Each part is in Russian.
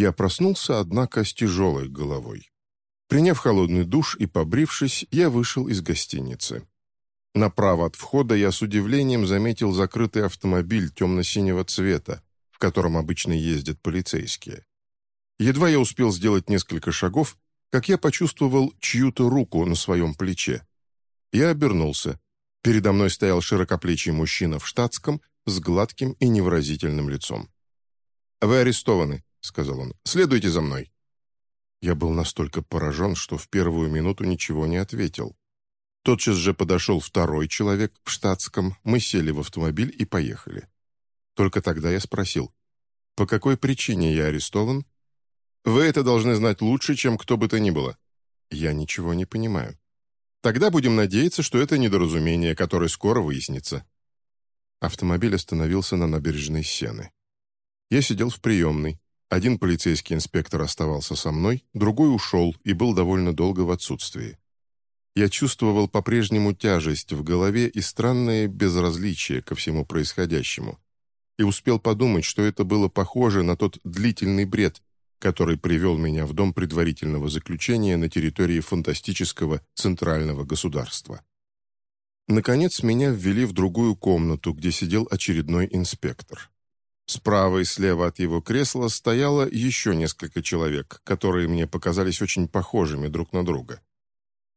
Я проснулся, однако, с тяжелой головой. Приняв холодный душ и побрившись, я вышел из гостиницы. Направо от входа я с удивлением заметил закрытый автомобиль темно-синего цвета, в котором обычно ездят полицейские. Едва я успел сделать несколько шагов, как я почувствовал чью-то руку на своем плече. Я обернулся. Передо мной стоял широкоплечий мужчина в штатском с гладким и невыразительным лицом. «Вы арестованы», — сказал он. «Следуйте за мной». Я был настолько поражен, что в первую минуту ничего не ответил. Тотчас же подошел второй человек в штатском, мы сели в автомобиль и поехали. Только тогда я спросил, по какой причине я арестован? Вы это должны знать лучше, чем кто бы то ни было. Я ничего не понимаю. Тогда будем надеяться, что это недоразумение, которое скоро выяснится. Автомобиль остановился на набережной Сены. Я сидел в приемной. Один полицейский инспектор оставался со мной, другой ушел и был довольно долго в отсутствии. Я чувствовал по-прежнему тяжесть в голове и странное безразличие ко всему происходящему. И успел подумать, что это было похоже на тот длительный бред, который привел меня в дом предварительного заключения на территории фантастического центрального государства. Наконец, меня ввели в другую комнату, где сидел очередной инспектор. Справа и слева от его кресла стояло еще несколько человек, которые мне показались очень похожими друг на друга.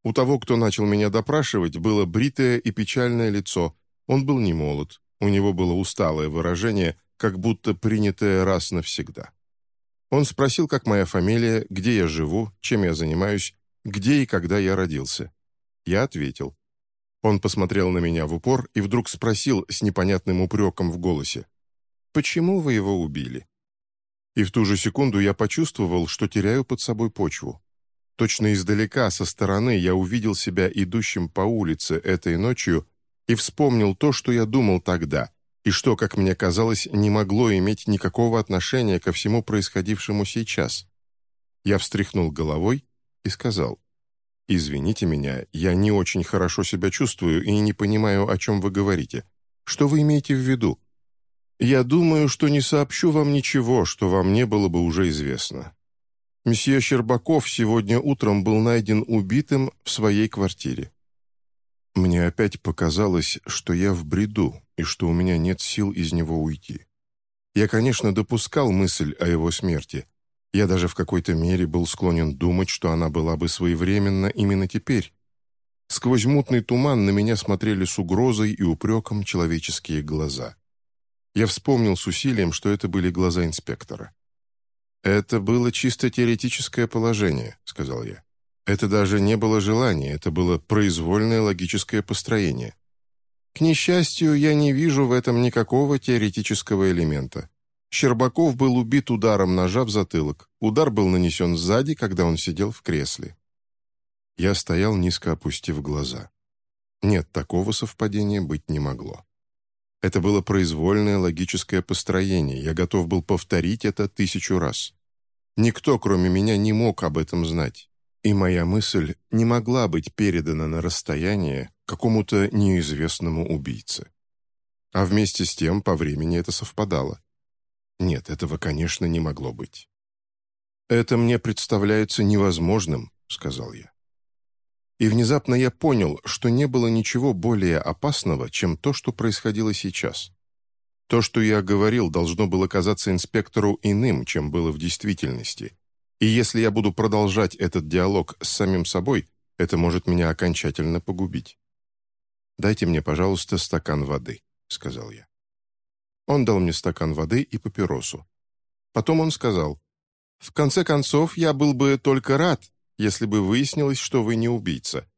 У того, кто начал меня допрашивать, было бритое и печальное лицо. Он был не молод, у него было усталое выражение, как будто принятое раз навсегда. Он спросил, как моя фамилия, где я живу, чем я занимаюсь, где и когда я родился. Я ответил. Он посмотрел на меня в упор и вдруг спросил с непонятным упреком в голосе. «Почему вы его убили?» И в ту же секунду я почувствовал, что теряю под собой почву. Точно издалека, со стороны, я увидел себя идущим по улице этой ночью и вспомнил то, что я думал тогда, и что, как мне казалось, не могло иметь никакого отношения ко всему происходившему сейчас. Я встряхнул головой и сказал, «Извините меня, я не очень хорошо себя чувствую и не понимаю, о чем вы говорите. Что вы имеете в виду?» «Я думаю, что не сообщу вам ничего, что вам не было бы уже известно. Месье Щербаков сегодня утром был найден убитым в своей квартире. Мне опять показалось, что я в бреду и что у меня нет сил из него уйти. Я, конечно, допускал мысль о его смерти. Я даже в какой-то мере был склонен думать, что она была бы своевременна именно теперь. Сквозь мутный туман на меня смотрели с угрозой и упреком человеческие глаза. Я вспомнил с усилием, что это были глаза инспектора. «Это было чисто теоретическое положение», — сказал я. «Это даже не было желания, это было произвольное логическое построение. К несчастью, я не вижу в этом никакого теоретического элемента. Щербаков был убит ударом ножа в затылок. Удар был нанесен сзади, когда он сидел в кресле». Я стоял, низко опустив глаза. Нет, такого совпадения быть не могло. Это было произвольное логическое построение, я готов был повторить это тысячу раз. Никто, кроме меня, не мог об этом знать, и моя мысль не могла быть передана на расстояние какому-то неизвестному убийце. А вместе с тем по времени это совпадало. Нет, этого, конечно, не могло быть. «Это мне представляется невозможным», — сказал я. И внезапно я понял, что не было ничего более опасного, чем то, что происходило сейчас. То, что я говорил, должно было казаться инспектору иным, чем было в действительности. И если я буду продолжать этот диалог с самим собой, это может меня окончательно погубить. «Дайте мне, пожалуйста, стакан воды», — сказал я. Он дал мне стакан воды и папиросу. Потом он сказал, «В конце концов, я был бы только рад, если бы выяснилось, что вы не убийца.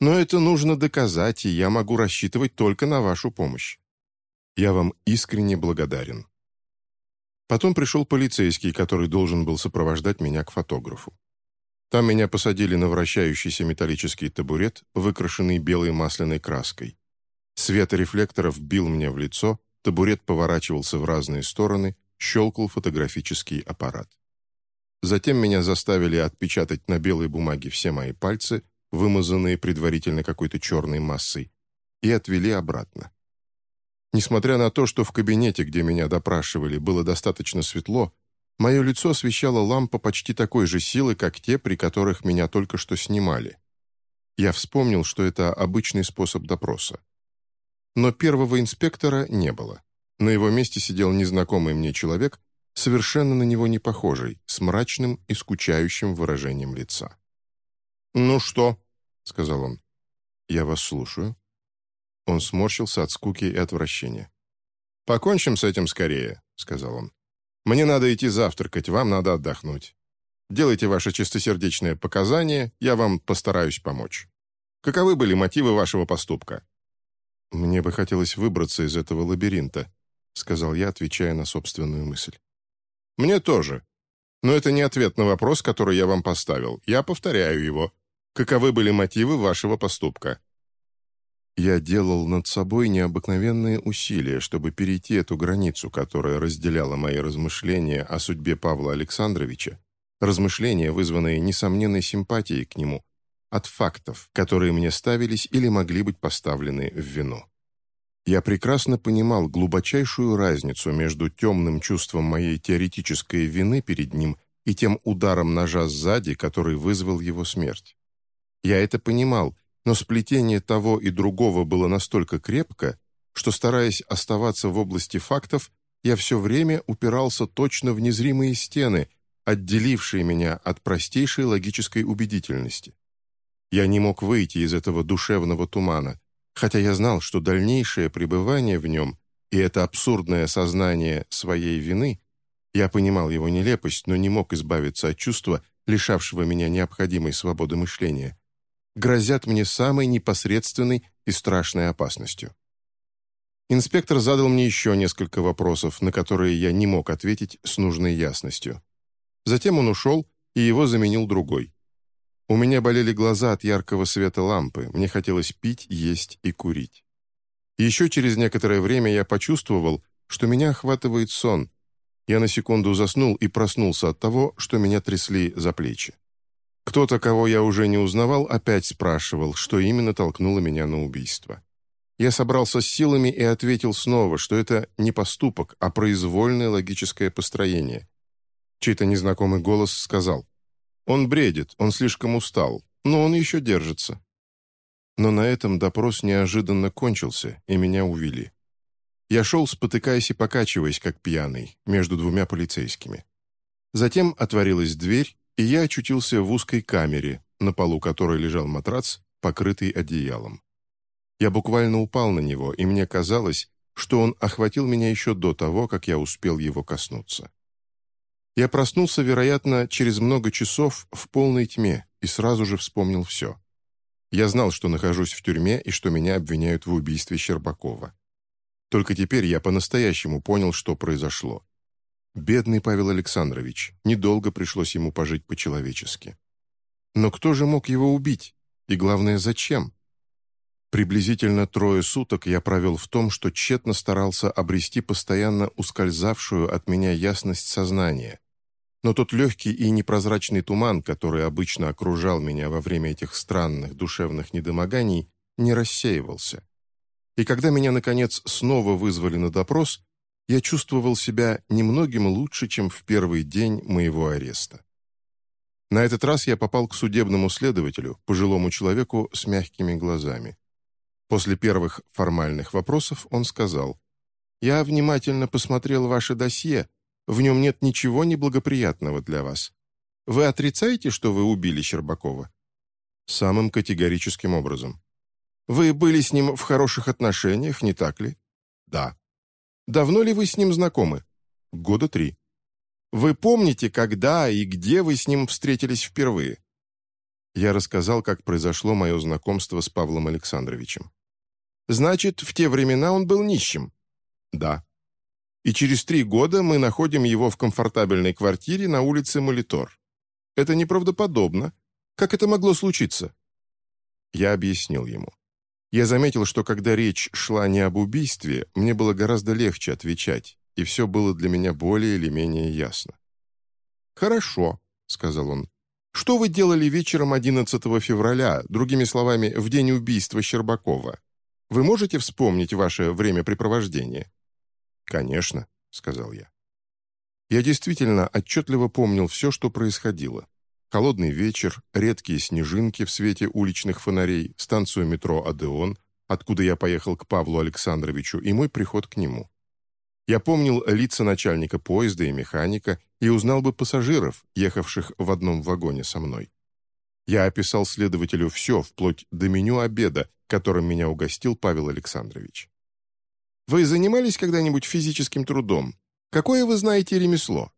Но это нужно доказать, и я могу рассчитывать только на вашу помощь. Я вам искренне благодарен». Потом пришел полицейский, который должен был сопровождать меня к фотографу. Там меня посадили на вращающийся металлический табурет, выкрашенный белой масляной краской. Свет рефлекторов бил мне в лицо, табурет поворачивался в разные стороны, щелкал фотографический аппарат. Затем меня заставили отпечатать на белой бумаге все мои пальцы, вымазанные предварительно какой-то черной массой, и отвели обратно. Несмотря на то, что в кабинете, где меня допрашивали, было достаточно светло, Мое лицо освещала лампа почти такой же силы, как те, при которых меня только что снимали. Я вспомнил, что это обычный способ допроса. Но первого инспектора не было. На его месте сидел незнакомый мне человек, совершенно на него не похожий, с мрачным и скучающим выражением лица. «Ну что?» — сказал он. «Я вас слушаю». Он сморщился от скуки и отвращения. «Покончим с этим скорее», — сказал он. «Мне надо идти завтракать, вам надо отдохнуть. Делайте ваши чистосердечные показания, я вам постараюсь помочь. Каковы были мотивы вашего поступка?» «Мне бы хотелось выбраться из этого лабиринта», — сказал я, отвечая на собственную мысль. «Мне тоже. Но это не ответ на вопрос, который я вам поставил. Я повторяю его. Каковы были мотивы вашего поступка?» Я делал над собой необыкновенные усилия, чтобы перейти эту границу, которая разделяла мои размышления о судьбе Павла Александровича, размышления, вызванные несомненной симпатией к нему, от фактов, которые мне ставились или могли быть поставлены в вину. Я прекрасно понимал глубочайшую разницу между темным чувством моей теоретической вины перед ним и тем ударом ножа сзади, который вызвал его смерть. Я это понимал, но сплетение того и другого было настолько крепко, что, стараясь оставаться в области фактов, я все время упирался точно в незримые стены, отделившие меня от простейшей логической убедительности. Я не мог выйти из этого душевного тумана, хотя я знал, что дальнейшее пребывание в нем и это абсурдное сознание своей вины, я понимал его нелепость, но не мог избавиться от чувства, лишавшего меня необходимой свободы мышления, грозят мне самой непосредственной и страшной опасностью. Инспектор задал мне еще несколько вопросов, на которые я не мог ответить с нужной ясностью. Затем он ушел, и его заменил другой. У меня болели глаза от яркого света лампы, мне хотелось пить, есть и курить. Еще через некоторое время я почувствовал, что меня охватывает сон. Я на секунду заснул и проснулся от того, что меня трясли за плечи. Кто-то, кого я уже не узнавал, опять спрашивал, что именно толкнуло меня на убийство. Я собрался с силами и ответил снова, что это не поступок, а произвольное логическое построение. Чей-то незнакомый голос сказал, «Он бредит, он слишком устал, но он еще держится». Но на этом допрос неожиданно кончился, и меня увели. Я шел, спотыкаясь и покачиваясь, как пьяный, между двумя полицейскими. Затем отворилась дверь, и я очутился в узкой камере, на полу которой лежал матрац, покрытый одеялом. Я буквально упал на него, и мне казалось, что он охватил меня еще до того, как я успел его коснуться. Я проснулся, вероятно, через много часов в полной тьме и сразу же вспомнил все. Я знал, что нахожусь в тюрьме и что меня обвиняют в убийстве Щербакова. Только теперь я по-настоящему понял, что произошло. Бедный Павел Александрович, недолго пришлось ему пожить по-человечески. Но кто же мог его убить? И главное, зачем? Приблизительно трое суток я провел в том, что тщетно старался обрести постоянно ускользавшую от меня ясность сознания. Но тот легкий и непрозрачный туман, который обычно окружал меня во время этих странных душевных недомоганий, не рассеивался. И когда меня, наконец, снова вызвали на допрос, я чувствовал себя немногим лучше, чем в первый день моего ареста. На этот раз я попал к судебному следователю, пожилому человеку с мягкими глазами. После первых формальных вопросов он сказал, «Я внимательно посмотрел ваше досье, в нем нет ничего неблагоприятного для вас. Вы отрицаете, что вы убили Щербакова?» «Самым категорическим образом». «Вы были с ним в хороших отношениях, не так ли?» «Да». Давно ли вы с ним знакомы? Года три. Вы помните, когда и где вы с ним встретились впервые? Я рассказал, как произошло мое знакомство с Павлом Александровичем. Значит, в те времена он был нищим? Да. И через три года мы находим его в комфортабельной квартире на улице Молитор. Это неправдоподобно. Как это могло случиться? Я объяснил ему. Я заметил, что когда речь шла не об убийстве, мне было гораздо легче отвечать, и все было для меня более или менее ясно. «Хорошо», — сказал он. «Что вы делали вечером 11 февраля, другими словами, в день убийства Щербакова? Вы можете вспомнить ваше времяпрепровождение?» «Конечно», — сказал я. Я действительно отчетливо помнил все, что происходило. Холодный вечер, редкие снежинки в свете уличных фонарей, станцию метро «Адеон», откуда я поехал к Павлу Александровичу, и мой приход к нему. Я помнил лица начальника поезда и механика и узнал бы пассажиров, ехавших в одном вагоне со мной. Я описал следователю все, вплоть до меню обеда, которым меня угостил Павел Александрович. «Вы занимались когда-нибудь физическим трудом? Какое вы знаете ремесло?»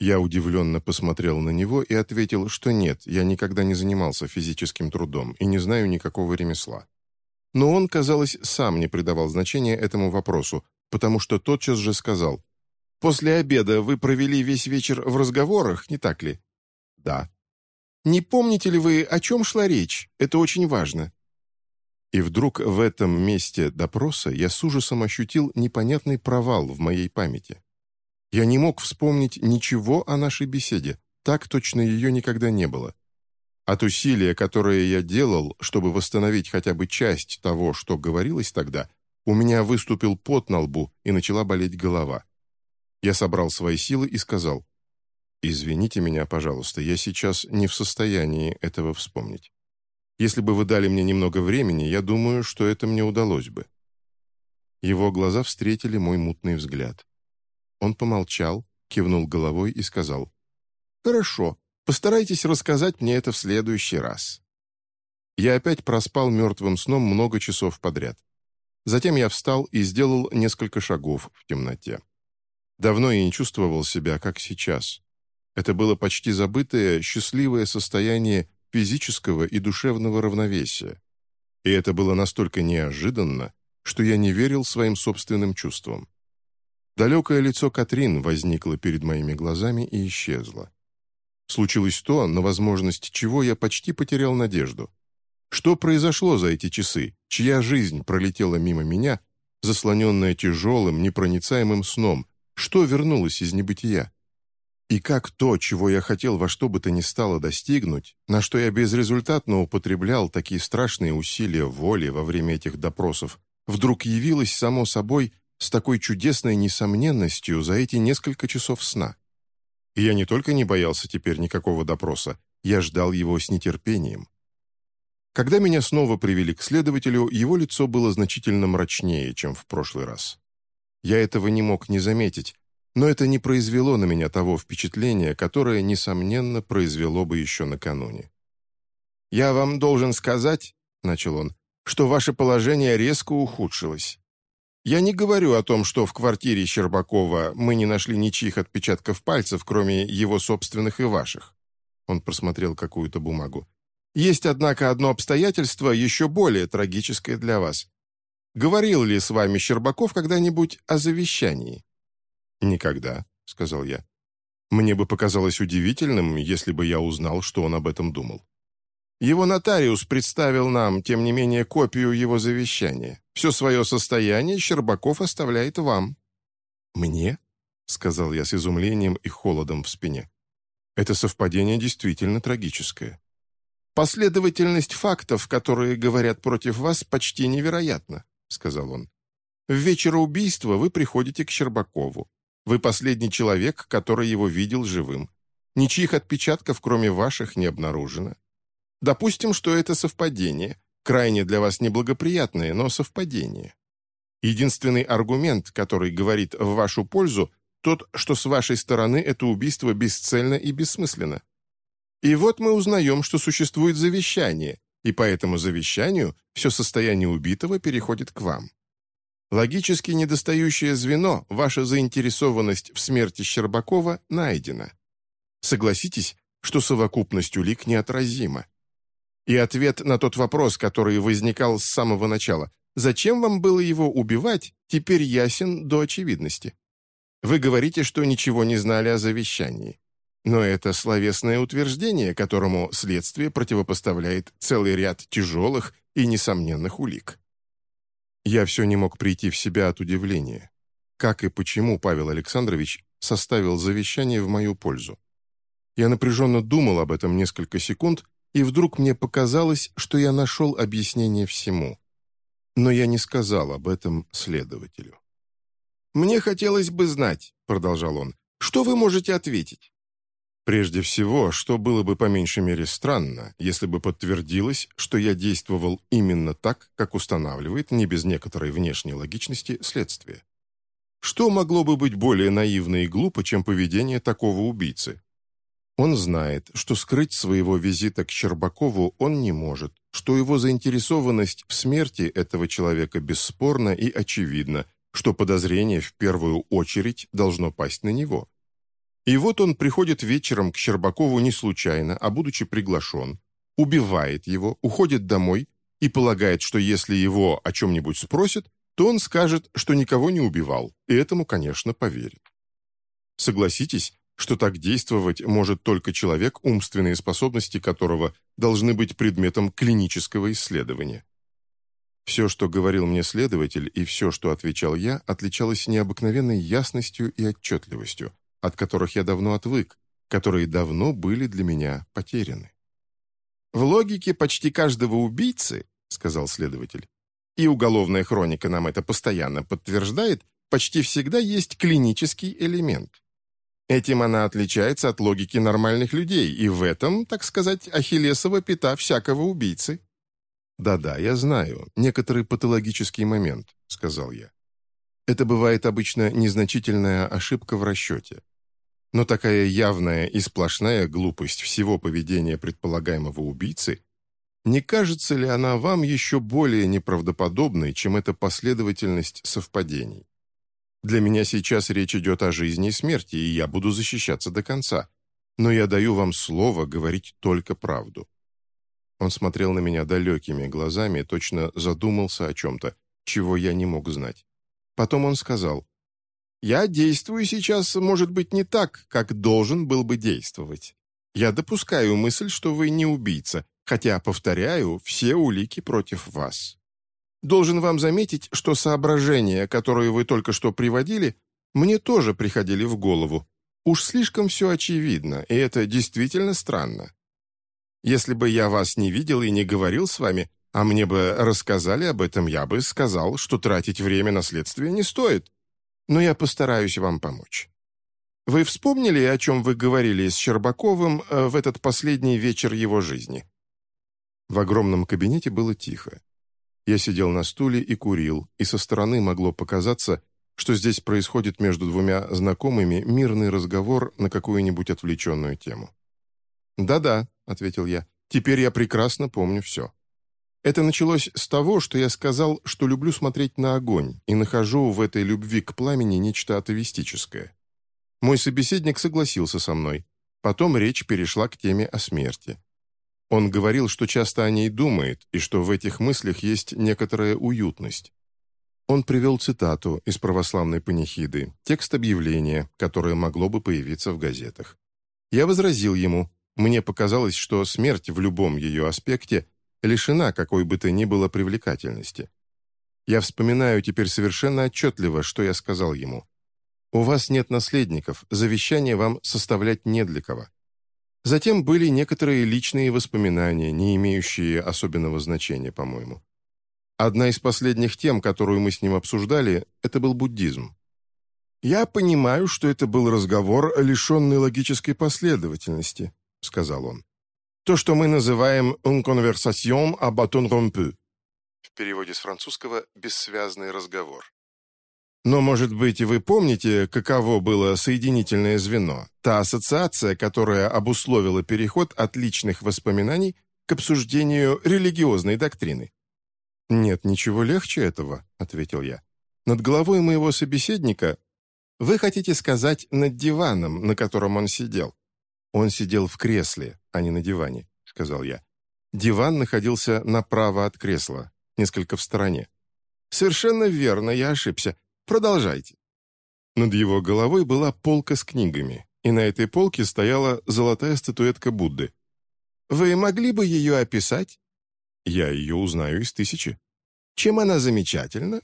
Я удивленно посмотрел на него и ответил, что нет, я никогда не занимался физическим трудом и не знаю никакого ремесла. Но он, казалось, сам не придавал значения этому вопросу, потому что тотчас же сказал, «После обеда вы провели весь вечер в разговорах, не так ли?» «Да». «Не помните ли вы, о чем шла речь? Это очень важно». И вдруг в этом месте допроса я с ужасом ощутил непонятный провал в моей памяти. Я не мог вспомнить ничего о нашей беседе, так точно ее никогда не было. От усилия, которое я делал, чтобы восстановить хотя бы часть того, что говорилось тогда, у меня выступил пот на лбу и начала болеть голова. Я собрал свои силы и сказал, «Извините меня, пожалуйста, я сейчас не в состоянии этого вспомнить». Если бы вы дали мне немного времени, я думаю, что это мне удалось бы». Его глаза встретили мой мутный взгляд. Он помолчал, кивнул головой и сказал, «Хорошо, постарайтесь рассказать мне это в следующий раз». Я опять проспал мертвым сном много часов подряд. Затем я встал и сделал несколько шагов в темноте. Давно я не чувствовал себя, как сейчас. Это было почти забытое, счастливое состояние физического и душевного равновесия. И это было настолько неожиданно, что я не верил своим собственным чувствам. Далекое лицо Катрин возникло перед моими глазами и исчезло. Случилось то, на возможность чего я почти потерял надежду. Что произошло за эти часы, чья жизнь пролетела мимо меня, заслоненная тяжелым, непроницаемым сном, что вернулось из небытия? И как то, чего я хотел во что бы то ни стало достигнуть, на что я безрезультатно употреблял такие страшные усилия воли во время этих допросов, вдруг явилось само собой с такой чудесной несомненностью за эти несколько часов сна. И я не только не боялся теперь никакого допроса, я ждал его с нетерпением. Когда меня снова привели к следователю, его лицо было значительно мрачнее, чем в прошлый раз. Я этого не мог не заметить, но это не произвело на меня того впечатления, которое, несомненно, произвело бы еще накануне. «Я вам должен сказать», — начал он, «что ваше положение резко ухудшилось. Я не говорю о том, что в квартире Щербакова мы не нашли ничьих отпечатков пальцев, кроме его собственных и ваших». Он просмотрел какую-то бумагу. «Есть, однако, одно обстоятельство, еще более трагическое для вас. Говорил ли с вами Щербаков когда-нибудь о завещании?» «Никогда», — сказал я. «Мне бы показалось удивительным, если бы я узнал, что он об этом думал». Его нотариус представил нам, тем не менее, копию его завещания. Все свое состояние Щербаков оставляет вам». «Мне?» — сказал я с изумлением и холодом в спине. «Это совпадение действительно трагическое». «Последовательность фактов, которые говорят против вас, почти невероятна», — сказал он. «В вечер убийства вы приходите к Щербакову. Вы последний человек, который его видел живым. Ничьих отпечатков, кроме ваших, не обнаружено. Допустим, что это совпадение, крайне для вас неблагоприятное, но совпадение. Единственный аргумент, который говорит в вашу пользу, тот, что с вашей стороны это убийство бесцельно и бессмысленно. И вот мы узнаем, что существует завещание, и по этому завещанию все состояние убитого переходит к вам. Логически недостающее звено, ваша заинтересованность в смерти Щербакова, найдена. Согласитесь, что совокупность улик неотразима. И ответ на тот вопрос, который возникал с самого начала, зачем вам было его убивать, теперь ясен до очевидности. Вы говорите, что ничего не знали о завещании. Но это словесное утверждение, которому следствие противопоставляет целый ряд тяжелых и несомненных улик. Я все не мог прийти в себя от удивления. Как и почему Павел Александрович составил завещание в мою пользу? Я напряженно думал об этом несколько секунд, и вдруг мне показалось, что я нашел объяснение всему. Но я не сказал об этом следователю. «Мне хотелось бы знать», — продолжал он, Что вы можете ответить? Прежде всего, что было бы по меньшей мере странно, если бы подтвердилось, что я действовал именно так, как устанавливает, не без некоторой внешней логичности, следствие. Что могло бы быть более наивно и глупо, чем поведение такого убийцы? Он знает, что скрыть своего визита к Щербакову он не может, что его заинтересованность в смерти этого человека бесспорна и очевидна, что подозрение в первую очередь должно пасть на него. И вот он приходит вечером к Щербакову не случайно, а будучи приглашен, убивает его, уходит домой и полагает, что если его о чем-нибудь спросят, то он скажет, что никого не убивал, и этому, конечно, поверит. Согласитесь, что так действовать может только человек, умственные способности которого должны быть предметом клинического исследования. Все, что говорил мне следователь, и все, что отвечал я, отличалось необыкновенной ясностью и отчетливостью, от которых я давно отвык, которые давно были для меня потеряны. «В логике почти каждого убийцы, — сказал следователь, — и уголовная хроника нам это постоянно подтверждает, почти всегда есть клинический элемент. Этим она отличается от логики нормальных людей, и в этом, так сказать, ахиллесова пята всякого убийцы. «Да-да, я знаю, некоторый патологический момент», — сказал я. «Это бывает обычно незначительная ошибка в расчете. Но такая явная и сплошная глупость всего поведения предполагаемого убийцы, не кажется ли она вам еще более неправдоподобной, чем эта последовательность совпадений? Для меня сейчас речь идет о жизни и смерти, и я буду защищаться до конца. Но я даю вам слово говорить только правду». Он смотрел на меня далекими глазами, точно задумался о чем-то, чего я не мог знать. Потом он сказал, «Я действую сейчас, может быть, не так, как должен был бы действовать. Я допускаю мысль, что вы не убийца, хотя, повторяю, все улики против вас. Должен вам заметить, что соображения, которые вы только что приводили, мне тоже приходили в голову. Уж слишком все очевидно, и это действительно странно. Если бы я вас не видел и не говорил с вами, а мне бы рассказали об этом, я бы сказал, что тратить время на следствие не стоит. Но я постараюсь вам помочь. Вы вспомнили, о чем вы говорили с Щербаковым э, в этот последний вечер его жизни?» В огромном кабинете было тихо. Я сидел на стуле и курил, и со стороны могло показаться, что здесь происходит между двумя знакомыми мирный разговор на какую-нибудь отвлеченную тему. «Да-да», — ответил я, — «теперь я прекрасно помню все». Это началось с того, что я сказал, что люблю смотреть на огонь и нахожу в этой любви к пламени нечто атовистическое. Мой собеседник согласился со мной. Потом речь перешла к теме о смерти. Он говорил, что часто о ней думает, и что в этих мыслях есть некоторая уютность. Он привел цитату из православной панихиды, текст объявления, которое могло бы появиться в газетах. Я возразил ему, мне показалось, что смерть в любом ее аспекте лишена какой бы то ни было привлекательности. Я вспоминаю теперь совершенно отчетливо, что я сказал ему. «У вас нет наследников, завещание вам составлять не для кого. Затем были некоторые личные воспоминания, не имеющие особенного значения, по-моему. Одна из последних тем, которую мы с ним обсуждали, это был буддизм. «Я понимаю, что это был разговор, лишенный логической последовательности», — сказал он. «То, что мы называем «une conversation à bâton rompu». В переводе с французского «бессвязный разговор». Но, может быть, вы помните, каково было соединительное звено, та ассоциация, которая обусловила переход от личных воспоминаний к обсуждению религиозной доктрины? «Нет ничего легче этого», — ответил я. «Над головой моего собеседника вы хотите сказать над диваном, на котором он сидел?» «Он сидел в кресле, а не на диване», — сказал я. Диван находился направо от кресла, несколько в стороне. «Совершенно верно, я ошибся. Продолжайте». Над его головой была полка с книгами, и на этой полке стояла золотая статуэтка Будды. «Вы могли бы ее описать?» «Я ее узнаю из тысячи». «Чем она замечательна?»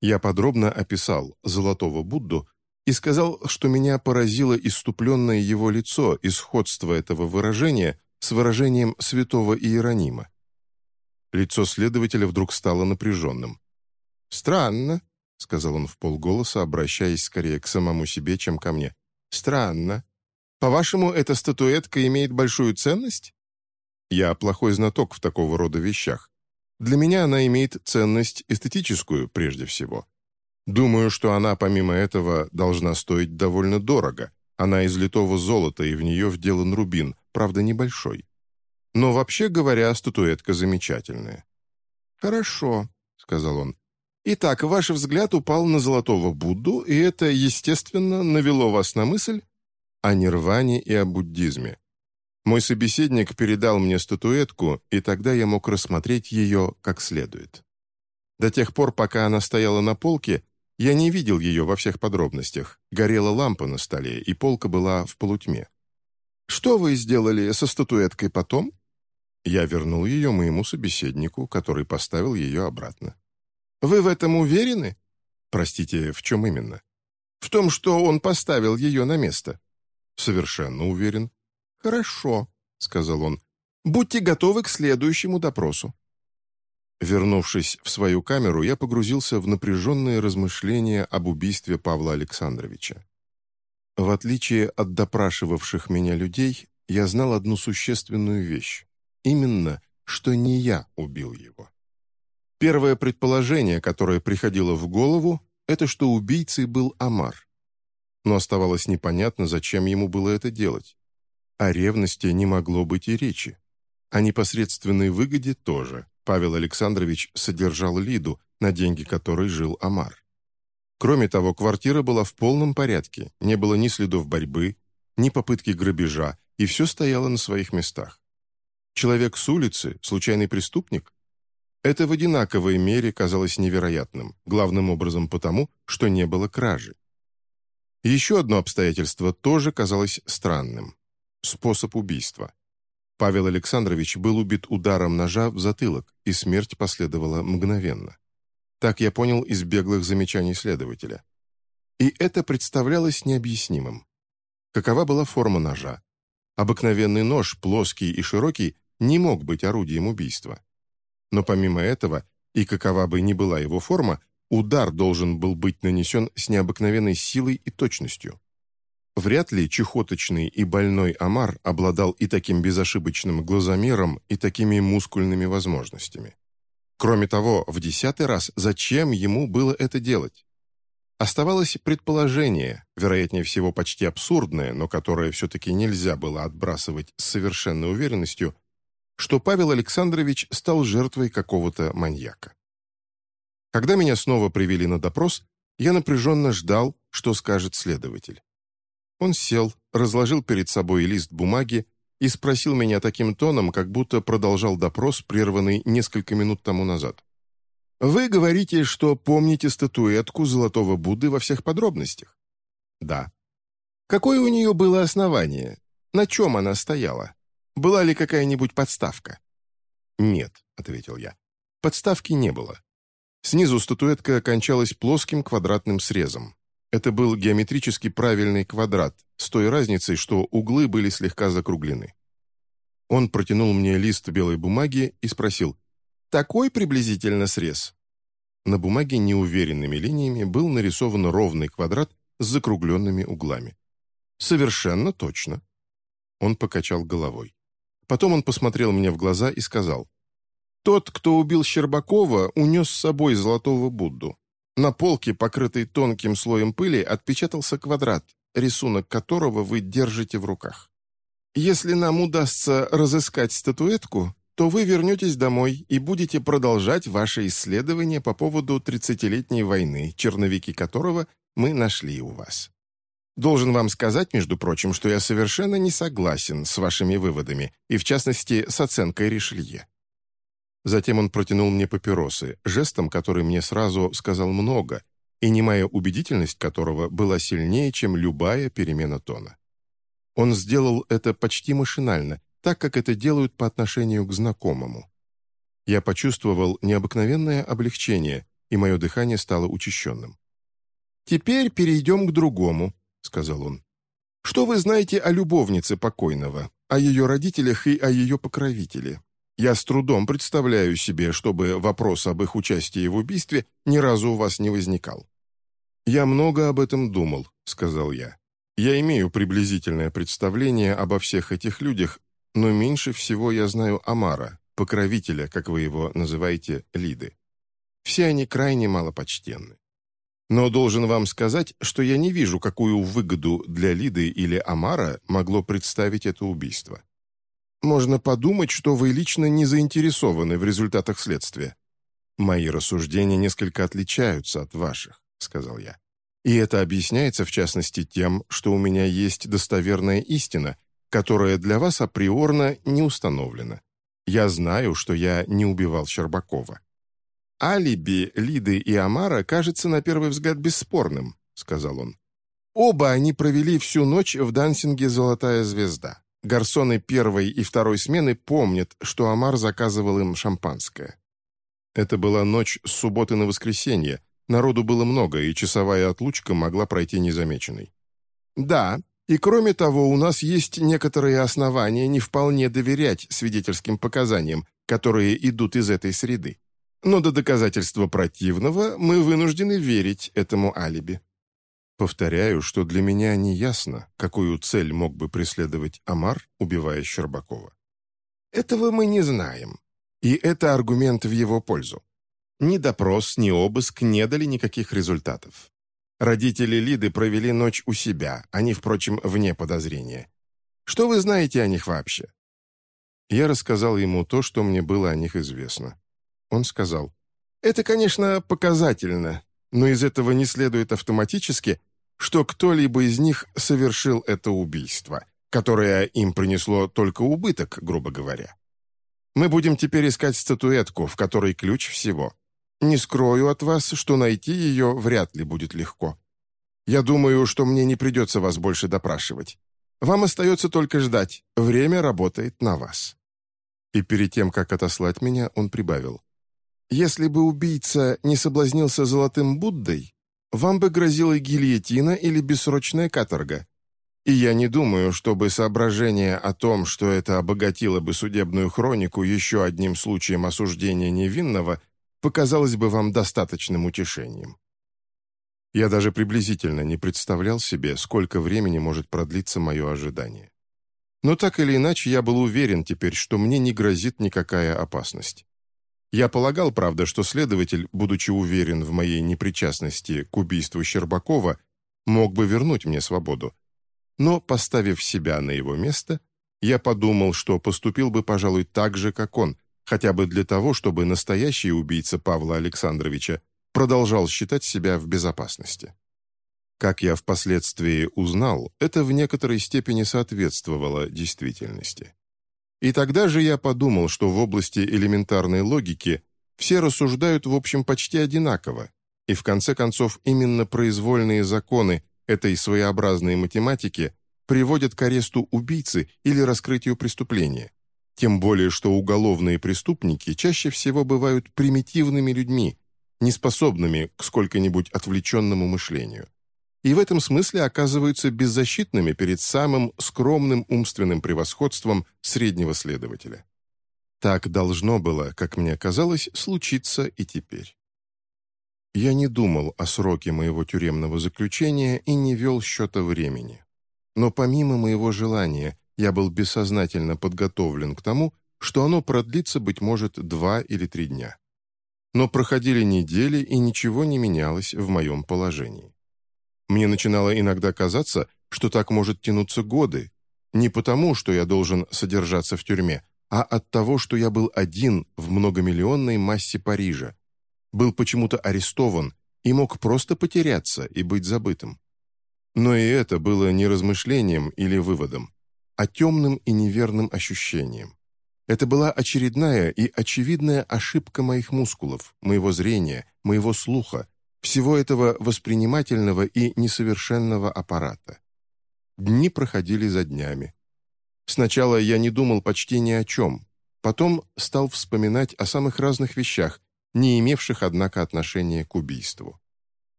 Я подробно описал золотого Будду и сказал, что меня поразило иступленное его лицо и сходство этого выражения с выражением святого Иеронима. Лицо следователя вдруг стало напряженным. «Странно», сказал он в полголоса, обращаясь скорее к самому себе, чем ко мне. Странно. По-вашему, эта статуэтка имеет большую ценность? Я плохой знаток в такого рода вещах. Для меня она имеет ценность эстетическую прежде всего. Думаю, что она, помимо этого, должна стоить довольно дорого. Она из литого золота, и в нее вделан рубин, правда, небольшой. Но вообще говоря, статуэтка замечательная. «Хорошо», — сказал он. «Итак, ваш взгляд упал на золотого Будду, и это, естественно, навело вас на мысль о нирване и о буддизме. Мой собеседник передал мне статуэтку, и тогда я мог рассмотреть ее как следует. До тех пор, пока она стояла на полке, я не видел ее во всех подробностях. Горела лампа на столе, и полка была в полутьме. «Что вы сделали со статуэткой потом?» Я вернул ее моему собеседнику, который поставил ее обратно. «Вы в этом уверены?» «Простите, в чем именно?» «В том, что он поставил ее на место». «Совершенно уверен». «Хорошо», — сказал он. «Будьте готовы к следующему допросу». Вернувшись в свою камеру, я погрузился в напряженные размышления об убийстве Павла Александровича. В отличие от допрашивавших меня людей, я знал одну существенную вещь. Именно, что не я убил его. Первое предположение, которое приходило в голову, это что убийцей был Амар. Но оставалось непонятно, зачем ему было это делать. О ревности не могло быть и речи. О непосредственной выгоде тоже. Павел Александрович содержал Лиду, на деньги которой жил Амар. Кроме того, квартира была в полном порядке, не было ни следов борьбы, ни попытки грабежа, и все стояло на своих местах. Человек с улицы, случайный преступник? Это в одинаковой мере казалось невероятным, главным образом потому, что не было кражи. Еще одно обстоятельство тоже казалось странным. Способ убийства. Павел Александрович был убит ударом ножа в затылок, и смерть последовала мгновенно. Так я понял из беглых замечаний следователя. И это представлялось необъяснимым. Какова была форма ножа? Обыкновенный нож, плоский и широкий, не мог быть орудием убийства. Но помимо этого, и какова бы ни была его форма, удар должен был быть нанесен с необыкновенной силой и точностью. Вряд ли чехоточный и больной Амар обладал и таким безошибочным глазомером, и такими мускульными возможностями. Кроме того, в десятый раз, зачем ему было это делать? Оставалось предположение, вероятнее всего почти абсурдное, но которое все-таки нельзя было отбрасывать с совершенной уверенностью, что Павел Александрович стал жертвой какого-то маньяка. Когда меня снова привели на допрос, я напряженно ждал, что скажет следователь. Он сел, разложил перед собой лист бумаги и спросил меня таким тоном, как будто продолжал допрос, прерванный несколько минут тому назад. «Вы говорите, что помните статуэтку Золотого Будды во всех подробностях?» «Да». «Какое у нее было основание? На чем она стояла?» Была ли какая-нибудь подставка?» «Нет», — ответил я. «Подставки не было. Снизу статуэтка окончалась плоским квадратным срезом. Это был геометрически правильный квадрат, с той разницей, что углы были слегка закруглены. Он протянул мне лист белой бумаги и спросил, «Такой приблизительно срез?» На бумаге неуверенными линиями был нарисован ровный квадрат с закругленными углами. «Совершенно точно». Он покачал головой. Потом он посмотрел мне в глаза и сказал, «Тот, кто убил Щербакова, унес с собой золотого Будду. На полке, покрытой тонким слоем пыли, отпечатался квадрат, рисунок которого вы держите в руках. Если нам удастся разыскать статуэтку, то вы вернетесь домой и будете продолжать ваше исследование по поводу 30-летней войны, черновики которого мы нашли у вас. Должен вам сказать, между прочим, что я совершенно не согласен с вашими выводами, и в частности с оценкой Ришелье». Затем он протянул мне папиросы, жестом, который мне сразу сказал много, и немая убедительность которого была сильнее, чем любая перемена тона. Он сделал это почти машинально, так как это делают по отношению к знакомому. Я почувствовал необыкновенное облегчение, и мое дыхание стало учащенным. «Теперь перейдем к другому», — сказал он. «Что вы знаете о любовнице покойного, о ее родителях и о ее покровителе? Я с трудом представляю себе, чтобы вопрос об их участии в убийстве ни разу у вас не возникал». «Я много об этом думал», — сказал я. Я имею приблизительное представление обо всех этих людях, но меньше всего я знаю Амара, покровителя, как вы его называете, Лиды. Все они крайне малопочтенны. Но должен вам сказать, что я не вижу, какую выгоду для Лиды или Амара могло представить это убийство. Можно подумать, что вы лично не заинтересованы в результатах следствия. Мои рассуждения несколько отличаются от ваших, сказал я. И это объясняется, в частности, тем, что у меня есть достоверная истина, которая для вас априорно не установлена. Я знаю, что я не убивал Щербакова. «Алиби Лиды и Амара кажется на первый взгляд бесспорным», — сказал он. «Оба они провели всю ночь в дансинге «Золотая звезда». Гарсоны первой и второй смены помнят, что Амар заказывал им шампанское. Это была ночь с субботы на воскресенье, Народу было много, и часовая отлучка могла пройти незамеченной. «Да, и кроме того, у нас есть некоторые основания не вполне доверять свидетельским показаниям, которые идут из этой среды. Но до доказательства противного мы вынуждены верить этому алиби». Повторяю, что для меня не ясно, какую цель мог бы преследовать Амар, убивая Щербакова. Этого мы не знаем, и это аргумент в его пользу. Ни допрос, ни обыск не дали никаких результатов. Родители Лиды провели ночь у себя, они, впрочем, вне подозрения. Что вы знаете о них вообще?» Я рассказал ему то, что мне было о них известно. Он сказал, «Это, конечно, показательно, но из этого не следует автоматически, что кто-либо из них совершил это убийство, которое им принесло только убыток, грубо говоря. Мы будем теперь искать статуэтку, в которой ключ всего. Не скрою от вас, что найти ее вряд ли будет легко. Я думаю, что мне не придется вас больше допрашивать. Вам остается только ждать. Время работает на вас». И перед тем, как отослать меня, он прибавил. «Если бы убийца не соблазнился золотым Буддой, вам бы грозила гильотина или бессрочная каторга. И я не думаю, чтобы соображение о том, что это обогатило бы судебную хронику еще одним случаем осуждения невинного – показалось бы вам достаточным утешением. Я даже приблизительно не представлял себе, сколько времени может продлиться мое ожидание. Но так или иначе я был уверен теперь, что мне не грозит никакая опасность. Я полагал, правда, что следователь, будучи уверен в моей непричастности к убийству Щербакова, мог бы вернуть мне свободу. Но, поставив себя на его место, я подумал, что поступил бы, пожалуй, так же, как он, хотя бы для того, чтобы настоящий убийца Павла Александровича продолжал считать себя в безопасности. Как я впоследствии узнал, это в некоторой степени соответствовало действительности. И тогда же я подумал, что в области элементарной логики все рассуждают в общем почти одинаково, и в конце концов именно произвольные законы этой своеобразной математики приводят к аресту убийцы или раскрытию преступления, тем более, что уголовные преступники чаще всего бывают примитивными людьми, неспособными к сколько-нибудь отвлеченному мышлению. И в этом смысле оказываются беззащитными перед самым скромным умственным превосходством среднего следователя. Так должно было, как мне казалось, случиться и теперь. Я не думал о сроке моего тюремного заключения и не вел счета времени. Но помимо моего желания я был бессознательно подготовлен к тому, что оно продлится, быть может, два или три дня. Но проходили недели, и ничего не менялось в моем положении. Мне начинало иногда казаться, что так может тянуться годы, не потому, что я должен содержаться в тюрьме, а от того, что я был один в многомиллионной массе Парижа, был почему-то арестован и мог просто потеряться и быть забытым. Но и это было не размышлением или выводом а темным и неверным ощущением. Это была очередная и очевидная ошибка моих мускулов, моего зрения, моего слуха, всего этого воспринимательного и несовершенного аппарата. Дни проходили за днями. Сначала я не думал почти ни о чем, потом стал вспоминать о самых разных вещах, не имевших, однако, отношения к убийству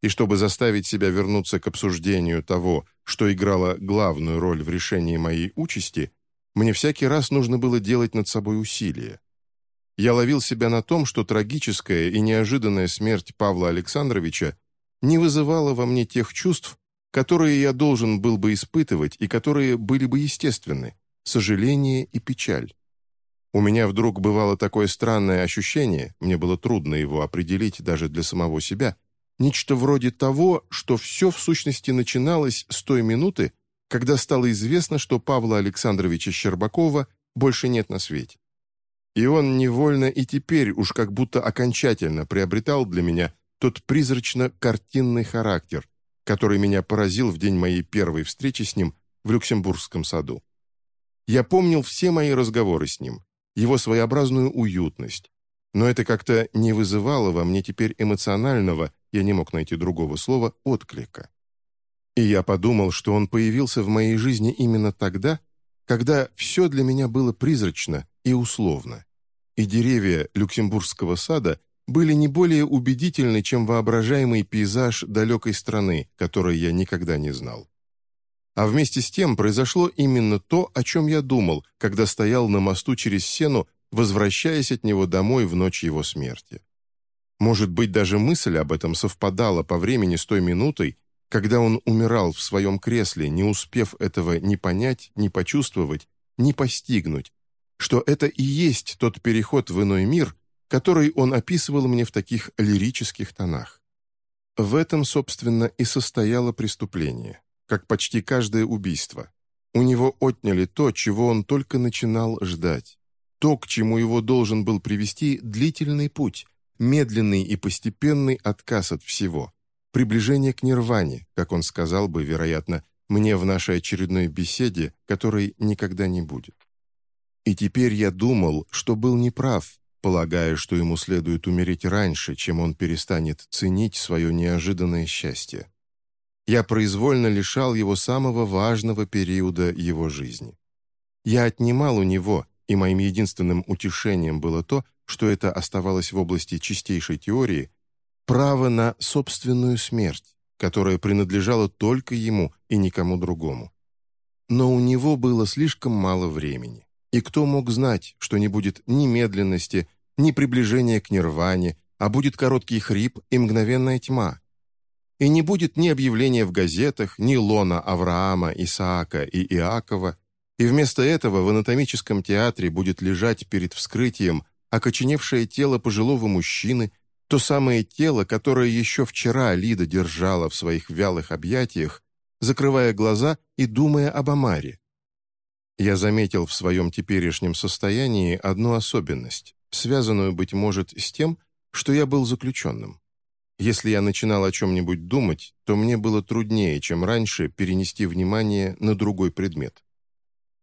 и чтобы заставить себя вернуться к обсуждению того, что играло главную роль в решении моей участи, мне всякий раз нужно было делать над собой усилия. Я ловил себя на том, что трагическая и неожиданная смерть Павла Александровича не вызывала во мне тех чувств, которые я должен был бы испытывать и которые были бы естественны – сожаление и печаль. У меня вдруг бывало такое странное ощущение, мне было трудно его определить даже для самого себя, нечто вроде того, что все в сущности начиналось с той минуты, когда стало известно, что Павла Александровича Щербакова больше нет на свете. И он невольно и теперь уж как будто окончательно приобретал для меня тот призрачно-картинный характер, который меня поразил в день моей первой встречи с ним в Люксембургском саду. Я помнил все мои разговоры с ним, его своеобразную уютность, но это как-то не вызывало во мне теперь эмоционального, я не мог найти другого слова, отклика. И я подумал, что он появился в моей жизни именно тогда, когда все для меня было призрачно и условно, и деревья Люксембургского сада были не более убедительны, чем воображаемый пейзаж далекой страны, которой я никогда не знал. А вместе с тем произошло именно то, о чем я думал, когда стоял на мосту через Сену, возвращаясь от него домой в ночь его смерти. Может быть, даже мысль об этом совпадала по времени с той минутой, когда он умирал в своем кресле, не успев этого ни понять, ни почувствовать, ни постигнуть, что это и есть тот переход в иной мир, который он описывал мне в таких лирических тонах. В этом, собственно, и состояло преступление, как почти каждое убийство. У него отняли то, чего он только начинал ждать, то, к чему его должен был привести длительный путь, медленный и постепенный отказ от всего – приближение к нирване, как он сказал бы, вероятно, мне в нашей очередной беседе, которой никогда не будет. И теперь я думал, что был неправ, полагая, что ему следует умереть раньше, чем он перестанет ценить свое неожиданное счастье. Я произвольно лишал его самого важного периода его жизни. Я отнимал у него, и моим единственным утешением было то, что это оставалось в области чистейшей теории, право на собственную смерть, которая принадлежала только ему и никому другому. Но у него было слишком мало времени, и кто мог знать, что не будет ни медленности, ни приближения к нирване, а будет короткий хрип и мгновенная тьма. И не будет ни объявления в газетах, ни лона Авраама, Исаака и Иакова, и вместо этого в анатомическом театре будет лежать перед вскрытием окоченевшее тело пожилого мужчины то самое тело, которое еще вчера Лида держала в своих вялых объятиях, закрывая глаза и думая об Амаре. Я заметил в своем теперешнем состоянии одну особенность, связанную, быть может, с тем, что я был заключенным. Если я начинал о чем-нибудь думать, то мне было труднее, чем раньше, перенести внимание на другой предмет.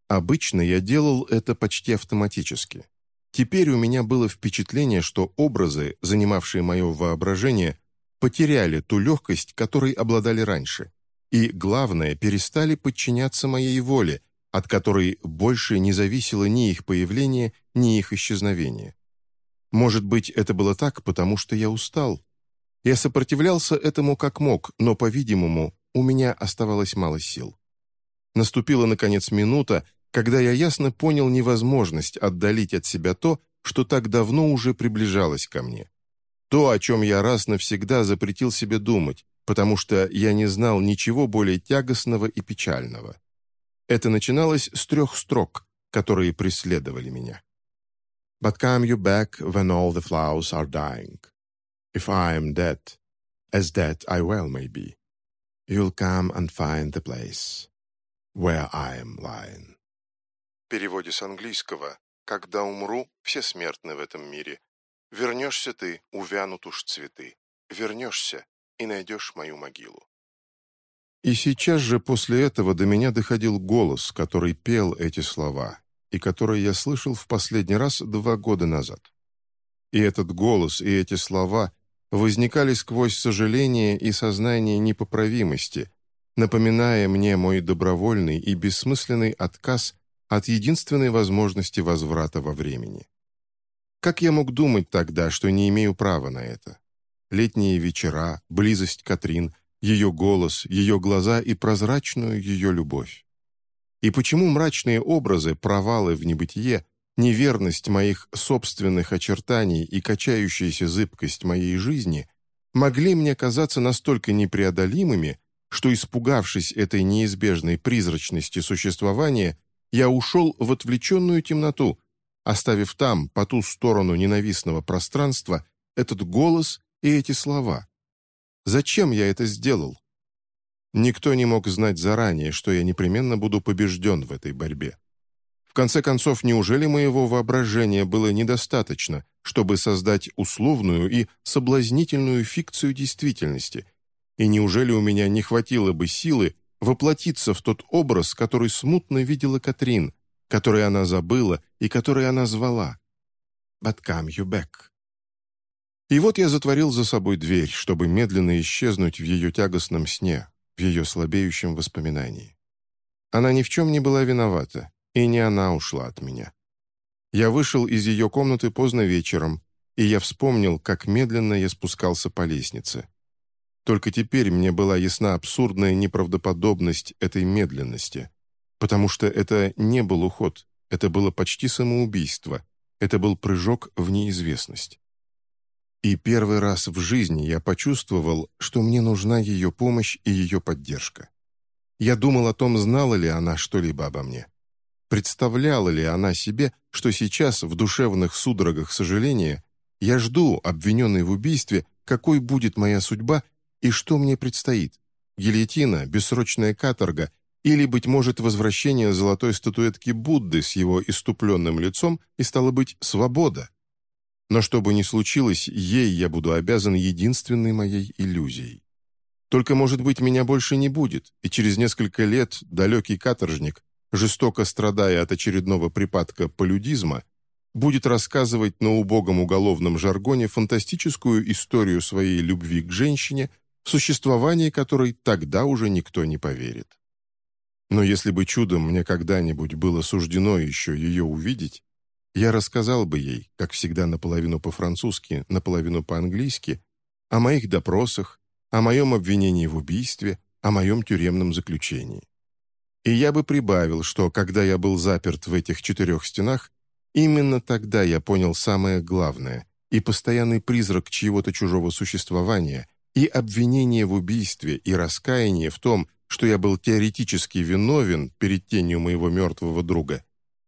Обычно я делал это почти автоматически. Теперь у меня было впечатление, что образы, занимавшие мое воображение, потеряли ту легкость, которой обладали раньше, и, главное, перестали подчиняться моей воле, от которой больше не зависело ни их появление, ни их исчезновение. Может быть, это было так, потому что я устал. Я сопротивлялся этому как мог, но, по-видимому, у меня оставалось мало сил. Наступила, наконец, минута, когда я ясно понял невозможность отдалить от себя то, что так давно уже приближалось ко мне. То, о чем я раз навсегда запретил себе думать, потому что я не знал ничего более тягостного и печального. Это начиналось с трех строк, которые преследовали меня. But come you back when all the flowers are dying. If I am dead, as dead I well may be, you'll come and find the place where I am lying переводе с английского «Когда умру, все смертны в этом мире. Вернешься ты, увянут уж цветы. Вернешься и найдешь мою могилу». И сейчас же после этого до меня доходил голос, который пел эти слова, и который я слышал в последний раз два года назад. И этот голос, и эти слова возникали сквозь сожаление и сознание непоправимости, напоминая мне мой добровольный и бессмысленный отказ от единственной возможности возврата во времени. Как я мог думать тогда, что не имею права на это? Летние вечера, близость Катрин, ее голос, ее глаза и прозрачную ее любовь. И почему мрачные образы, провалы в небытие, неверность моих собственных очертаний и качающаяся зыбкость моей жизни могли мне казаться настолько непреодолимыми, что, испугавшись этой неизбежной призрачности существования, я ушел в отвлеченную темноту, оставив там, по ту сторону ненавистного пространства, этот голос и эти слова. Зачем я это сделал? Никто не мог знать заранее, что я непременно буду побежден в этой борьбе. В конце концов, неужели моего воображения было недостаточно, чтобы создать условную и соблазнительную фикцию действительности? И неужели у меня не хватило бы силы воплотиться в тот образ, который смутно видела Катрин, который она забыла и который она звала? «But come you back». И вот я затворил за собой дверь, чтобы медленно исчезнуть в ее тягостном сне, в ее слабеющем воспоминании. Она ни в чем не была виновата, и не она ушла от меня. Я вышел из ее комнаты поздно вечером, и я вспомнил, как медленно я спускался по лестнице. Только теперь мне была ясна абсурдная неправдоподобность этой медленности, потому что это не был уход, это было почти самоубийство, это был прыжок в неизвестность. И первый раз в жизни я почувствовал, что мне нужна ее помощь и ее поддержка. Я думал о том, знала ли она что-либо обо мне. Представляла ли она себе, что сейчас, в душевных судорогах сожаления, я жду, обвиненный в убийстве, какой будет моя судьба и что мне предстоит? Гильотина, бессрочная каторга или, быть может, возвращение золотой статуэтки Будды с его иступленным лицом и, стало быть, свобода. Но что бы ни случилось, ей я буду обязан единственной моей иллюзией. Только, может быть, меня больше не будет, и через несколько лет далекий каторжник, жестоко страдая от очередного припадка полюдизма, будет рассказывать на убогом уголовном жаргоне фантастическую историю своей любви к женщине, в существовании которой тогда уже никто не поверит. Но если бы чудом мне когда-нибудь было суждено еще ее увидеть, я рассказал бы ей, как всегда наполовину по-французски, наполовину по-английски, о моих допросах, о моем обвинении в убийстве, о моем тюремном заключении. И я бы прибавил, что когда я был заперт в этих четырех стенах, именно тогда я понял самое главное и постоянный призрак чьего-то чужого существования, и обвинение в убийстве, и раскаяние в том, что я был теоретически виновен перед тенью моего мертвого друга,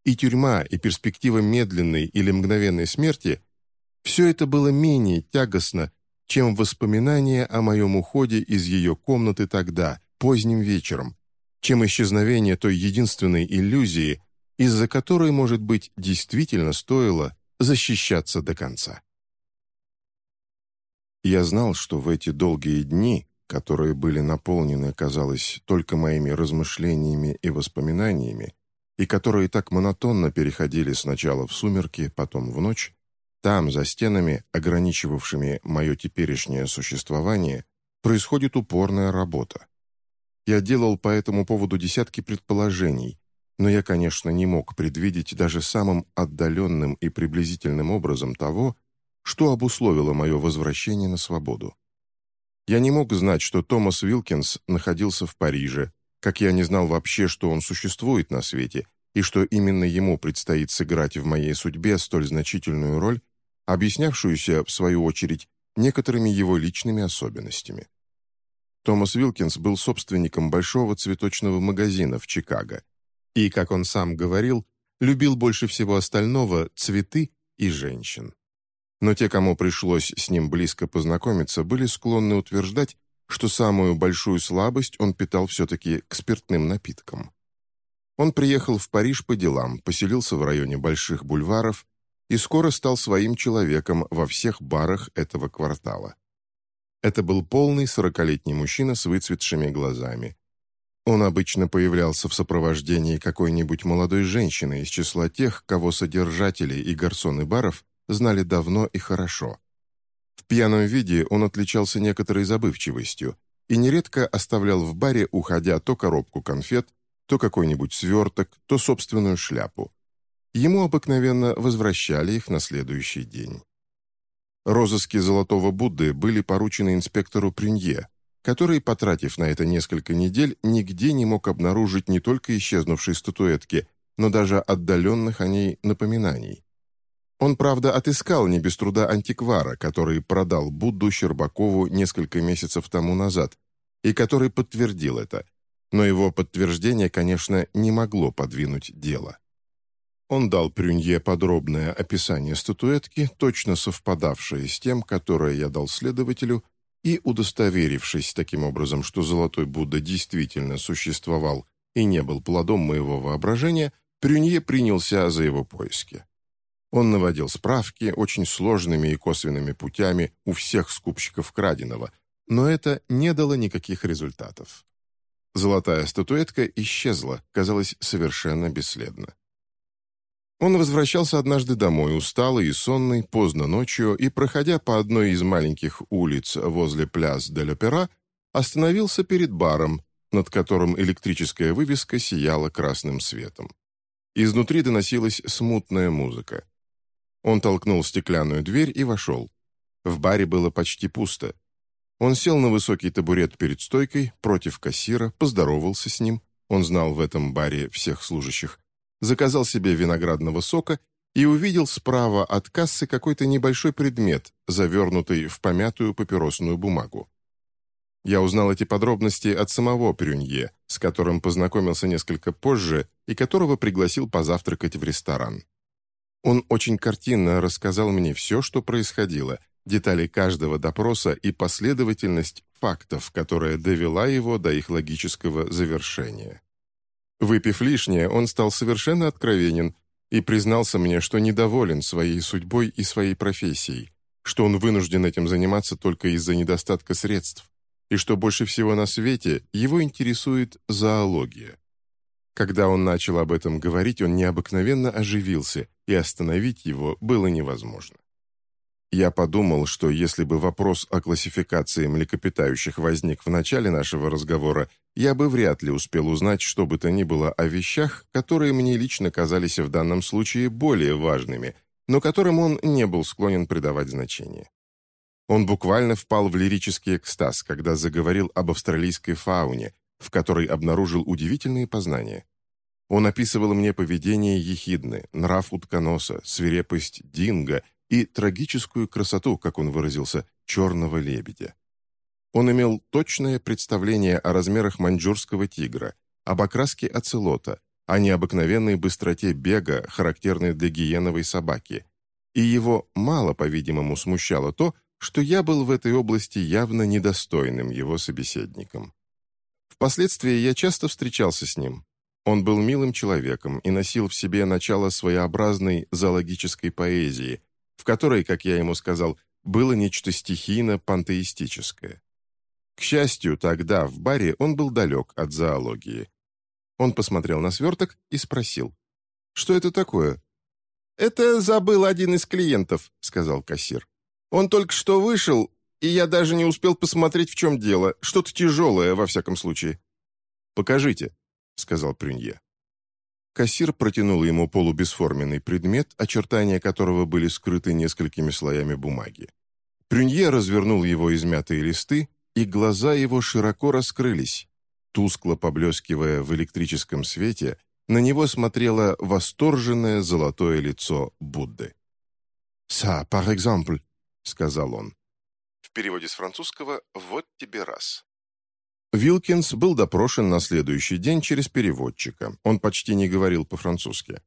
и тюрьма, и перспектива медленной или мгновенной смерти – все это было менее тягостно, чем воспоминание о моем уходе из ее комнаты тогда, поздним вечером, чем исчезновение той единственной иллюзии, из-за которой, может быть, действительно стоило защищаться до конца. Я знал, что в эти долгие дни, которые были наполнены, казалось, только моими размышлениями и воспоминаниями, и которые так монотонно переходили сначала в сумерки, потом в ночь, там, за стенами, ограничивавшими мое теперешнее существование, происходит упорная работа. Я делал по этому поводу десятки предположений, но я, конечно, не мог предвидеть даже самым отдаленным и приблизительным образом того, что обусловило мое возвращение на свободу. Я не мог знать, что Томас Вилкинс находился в Париже, как я не знал вообще, что он существует на свете, и что именно ему предстоит сыграть в моей судьбе столь значительную роль, объяснявшуюся, в свою очередь, некоторыми его личными особенностями. Томас Вилкинс был собственником большого цветочного магазина в Чикаго и, как он сам говорил, любил больше всего остального цветы и женщин. Но те, кому пришлось с ним близко познакомиться, были склонны утверждать, что самую большую слабость он питал все-таки к спиртным напиткам. Он приехал в Париж по делам, поселился в районе Больших бульваров и скоро стал своим человеком во всех барах этого квартала. Это был полный сорокалетний мужчина с выцветшими глазами. Он обычно появлялся в сопровождении какой-нибудь молодой женщины из числа тех, кого содержатели и гарсоны баров знали давно и хорошо. В пьяном виде он отличался некоторой забывчивостью и нередко оставлял в баре, уходя то коробку конфет, то какой-нибудь сверток, то собственную шляпу. Ему обыкновенно возвращали их на следующий день. Розыски Золотого Будды были поручены инспектору Принье, который, потратив на это несколько недель, нигде не мог обнаружить не только исчезнувшей статуэтки, но даже отдаленных о ней напоминаний. Он, правда, отыскал не без труда антиквара, который продал Будду Щербакову несколько месяцев тому назад, и который подтвердил это, но его подтверждение, конечно, не могло подвинуть дело. Он дал Прюнье подробное описание статуэтки, точно совпадавшее с тем, которое я дал следователю, и, удостоверившись таким образом, что Золотой Будда действительно существовал и не был плодом моего воображения, Прюнье принялся за его поиски. Он наводил справки очень сложными и косвенными путями у всех скупщиков краденого, но это не дало никаких результатов. Золотая статуэтка исчезла, казалось, совершенно бесследно. Он возвращался однажды домой, усталый и сонный, поздно ночью, и, проходя по одной из маленьких улиц возле пляс де l'Опера, остановился перед баром, над которым электрическая вывеска сияла красным светом. Изнутри доносилась смутная музыка. Он толкнул стеклянную дверь и вошел. В баре было почти пусто. Он сел на высокий табурет перед стойкой, против кассира, поздоровался с ним, он знал в этом баре всех служащих, заказал себе виноградного сока и увидел справа от кассы какой-то небольшой предмет, завернутый в помятую папиросную бумагу. Я узнал эти подробности от самого Прюнье, с которым познакомился несколько позже и которого пригласил позавтракать в ресторан. Он очень картинно рассказал мне все, что происходило, детали каждого допроса и последовательность фактов, которая довела его до их логического завершения. Выпив лишнее, он стал совершенно откровенен и признался мне, что недоволен своей судьбой и своей профессией, что он вынужден этим заниматься только из-за недостатка средств, и что больше всего на свете его интересует зоология. Когда он начал об этом говорить, он необыкновенно оживился, и остановить его было невозможно. Я подумал, что если бы вопрос о классификации млекопитающих возник в начале нашего разговора, я бы вряд ли успел узнать что бы то ни было о вещах, которые мне лично казались в данном случае более важными, но которым он не был склонен придавать значение. Он буквально впал в лирический экстаз, когда заговорил об австралийской фауне, в которой обнаружил удивительные познания. Он описывал мне поведение ехидны, нрав утконоса, свирепость динго – и трагическую красоту, как он выразился, черного лебедя. Он имел точное представление о размерах маньчжурского тигра, об окраске оцелота, о необыкновенной быстроте бега, характерной для гиеновой собаки. И его мало, по-видимому, смущало то, что я был в этой области явно недостойным его собеседником. Впоследствии я часто встречался с ним. Он был милым человеком и носил в себе начало своеобразной зоологической поэзии, в которой, как я ему сказал, было нечто стихийно-пантеистическое. К счастью, тогда в баре он был далек от зоологии. Он посмотрел на сверток и спросил, «Что это такое?» «Это забыл один из клиентов», — сказал кассир. «Он только что вышел, и я даже не успел посмотреть, в чем дело. Что-то тяжелое, во всяком случае». «Покажите», — сказал Прюнье. Кассир протянул ему полубесформенный предмет, очертания которого были скрыты несколькими слоями бумаги. Прюнье развернул его измятые листы, и глаза его широко раскрылись. Тускло поблескивая в электрическом свете, на него смотрело восторженное золотое лицо Будды. «Ça, par exemple», — сказал он. Переводе с французского «вот тебе раз». Вилкинс был допрошен на следующий день через переводчика. Он почти не говорил по-французски.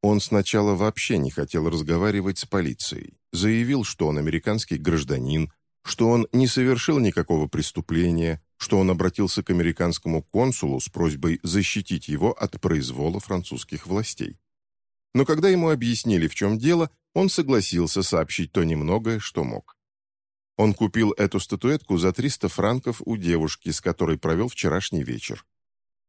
Он сначала вообще не хотел разговаривать с полицией. Заявил, что он американский гражданин, что он не совершил никакого преступления, что он обратился к американскому консулу с просьбой защитить его от произвола французских властей. Но когда ему объяснили, в чем дело, он согласился сообщить то немногое, что мог. Он купил эту статуэтку за 300 франков у девушки, с которой провел вчерашний вечер.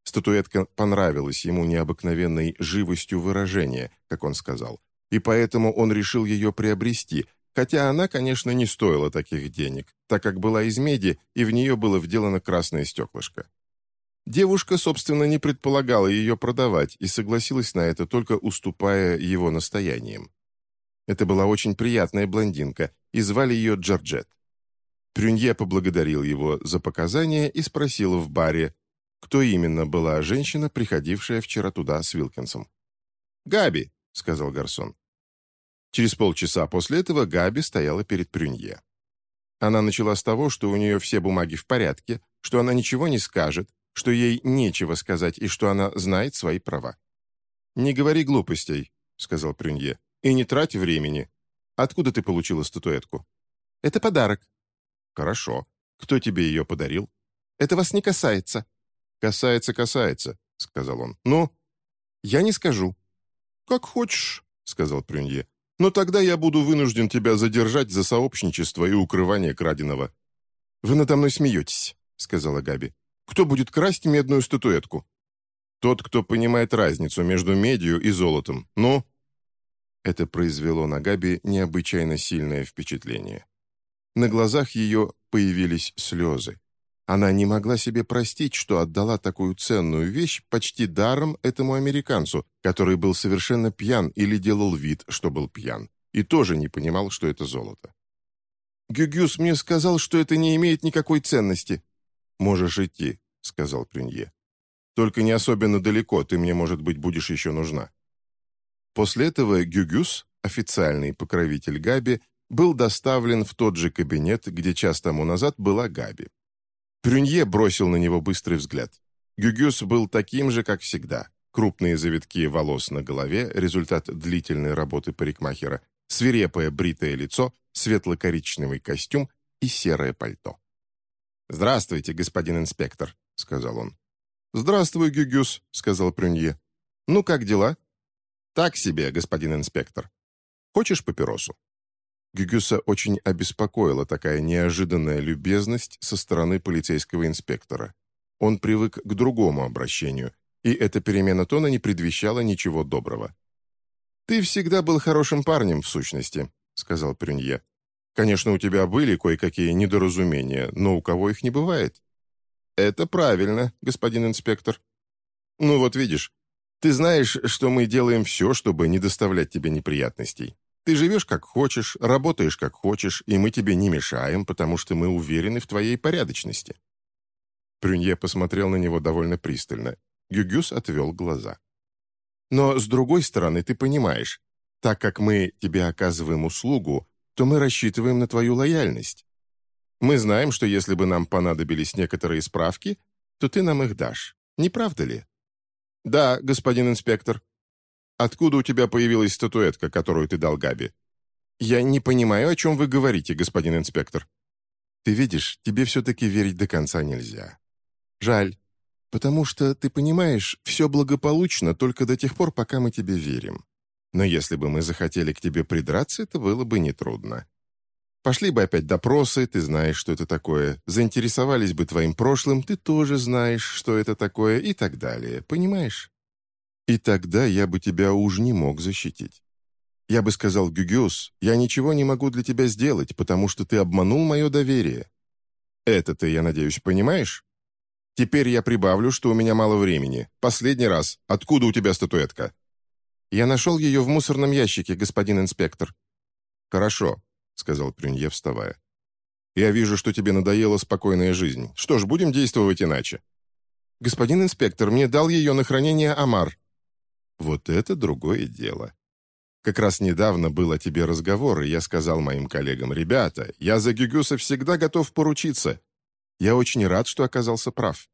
Статуэтка понравилась ему необыкновенной живостью выражения, как он сказал, и поэтому он решил ее приобрести, хотя она, конечно, не стоила таких денег, так как была из меди, и в нее было вделано красное стеклышко. Девушка, собственно, не предполагала ее продавать и согласилась на это, только уступая его настояниям. Это была очень приятная блондинка, и звали ее Джорджет. Прюнье поблагодарил его за показания и спросил в баре, кто именно была женщина, приходившая вчера туда с Вилкинсом. «Габи», — сказал Гарсон. Через полчаса после этого Габи стояла перед Прюнье. Она начала с того, что у нее все бумаги в порядке, что она ничего не скажет, что ей нечего сказать и что она знает свои права. «Не говори глупостей», — сказал Прюнье, — «и не трать времени. Откуда ты получила статуэтку?» «Это подарок». «Хорошо. Кто тебе ее подарил?» «Это вас не касается». «Касается, касается», — сказал он. «Ну?» «Я не скажу». «Как хочешь», — сказал Прюнье. «Но тогда я буду вынужден тебя задержать за сообщничество и укрывание краденого». «Вы надо мной смеетесь», — сказала Габи. «Кто будет красть медную статуэтку?» «Тот, кто понимает разницу между медью и золотом. Ну?» Это произвело на Габи необычайно сильное впечатление. На глазах ее появились слезы. Она не могла себе простить, что отдала такую ценную вещь почти даром этому американцу, который был совершенно пьян или делал вид, что был пьян, и тоже не понимал, что это золото. «Гюгюс мне сказал, что это не имеет никакой ценности». «Можешь идти», — сказал Прюнье. «Только не особенно далеко, ты мне, может быть, будешь еще нужна». После этого Гюгюс, официальный покровитель Габи, был доставлен в тот же кабинет, где час тому назад была Габи. Прюнье бросил на него быстрый взгляд. Гюгюс был таким же, как всегда. Крупные завитки волос на голове, результат длительной работы парикмахера, свирепое бритое лицо, светло-коричневый костюм и серое пальто. «Здравствуйте, господин инспектор», — сказал он. «Здравствуй, Гюгюс», — сказал Прюнье. «Ну, как дела?» «Так себе, господин инспектор. Хочешь папиросу?» Гюгюса очень обеспокоила такая неожиданная любезность со стороны полицейского инспектора. Он привык к другому обращению, и эта перемена тона не предвещала ничего доброго. «Ты всегда был хорошим парнем, в сущности», — сказал Прюнье. «Конечно, у тебя были кое-какие недоразумения, но у кого их не бывает?» «Это правильно, господин инспектор». «Ну вот видишь, ты знаешь, что мы делаем все, чтобы не доставлять тебе неприятностей. Ты живешь как хочешь, работаешь как хочешь, и мы тебе не мешаем, потому что мы уверены в твоей порядочности». Прюнье посмотрел на него довольно пристально. Гюгюс отвел глаза. «Но, с другой стороны, ты понимаешь, так как мы тебе оказываем услугу, то мы рассчитываем на твою лояльность. Мы знаем, что если бы нам понадобились некоторые справки, то ты нам их дашь. Не правда ли?» «Да, господин инспектор», Откуда у тебя появилась статуэтка, которую ты дал Габи?» «Я не понимаю, о чем вы говорите, господин инспектор». «Ты видишь, тебе все-таки верить до конца нельзя. Жаль, потому что, ты понимаешь, все благополучно только до тех пор, пока мы тебе верим. Но если бы мы захотели к тебе придраться, это было бы нетрудно. Пошли бы опять допросы, ты знаешь, что это такое. Заинтересовались бы твоим прошлым, ты тоже знаешь, что это такое, и так далее. Понимаешь? И тогда я бы тебя уж не мог защитить. Я бы сказал, Гюгюс, я ничего не могу для тебя сделать, потому что ты обманул мое доверие. Это ты, я надеюсь, понимаешь? Теперь я прибавлю, что у меня мало времени. Последний раз. Откуда у тебя статуэтка? Я нашел ее в мусорном ящике, господин инспектор. Хорошо, сказал Прюнье, вставая. Я вижу, что тебе надоела спокойная жизнь. Что ж, будем действовать иначе. Господин инспектор, мне дал ее на хранение Амар. Вот это другое дело. Как раз недавно был о тебе разговор, и я сказал моим коллегам, «Ребята, я за Гюгюса всегда готов поручиться. Я очень рад, что оказался прав.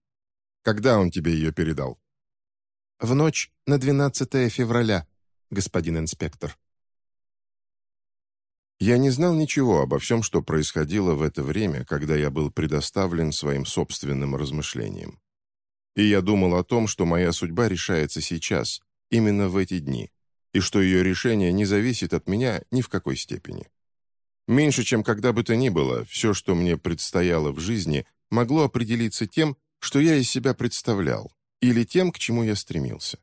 Когда он тебе ее передал?» «В ночь на 12 февраля, господин инспектор». Я не знал ничего обо всем, что происходило в это время, когда я был предоставлен своим собственным размышлениям. И я думал о том, что моя судьба решается сейчас, именно в эти дни, и что ее решение не зависит от меня ни в какой степени. Меньше, чем когда бы то ни было, все, что мне предстояло в жизни, могло определиться тем, что я из себя представлял, или тем, к чему я стремился.